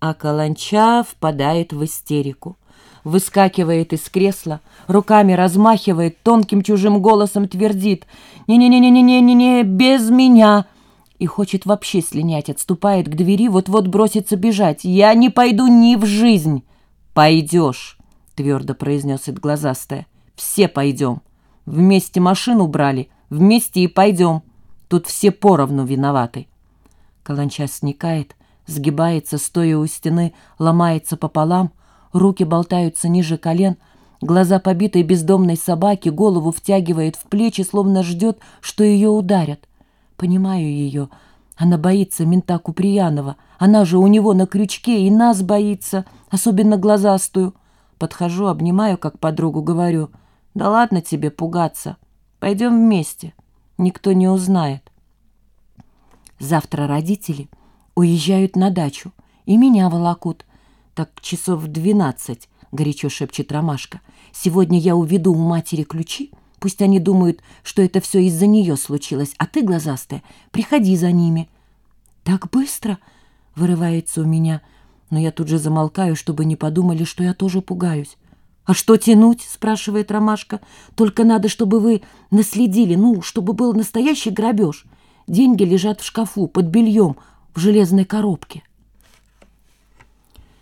А Каланча впадает в истерику. Выскакивает из кресла, руками размахивает, тонким чужим голосом твердит «Не-не-не-не-не-не-не, без меня!» И хочет вообще слинять, отступает к двери, вот-вот бросится бежать. «Я не пойду ни в жизнь!» «Пойдешь!» — твердо произнес глазастая. «Все пойдем. Вместе машину брали, вместе и пойдем. Тут все поровну виноваты». Каланча сникает, сгибается, стоя у стены, ломается пополам, руки болтаются ниже колен, глаза побитой бездомной собаки, голову втягивает в плечи, словно ждет, что ее ударят. Понимаю ее. Она боится мента Куприянова. Она же у него на крючке и нас боится, особенно глазастую. Подхожу, обнимаю, как подругу, говорю. Да ладно тебе пугаться. Пойдем вместе. Никто не узнает. Завтра родители уезжают на дачу, и меня волокут. Так часов в двенадцать, горячо шепчет Ромашка. Сегодня я уведу у матери ключи. Пусть они думают, что это все из-за нее случилось, а ты, глазастая, приходи за ними. Так быстро, вырывается у меня, но я тут же замолкаю, чтобы не подумали, что я тоже пугаюсь. «А что тянуть?» — спрашивает Ромашка. «Только надо, чтобы вы наследили, ну, чтобы был настоящий грабеж. Деньги лежат в шкафу, под бельем, в железной коробке.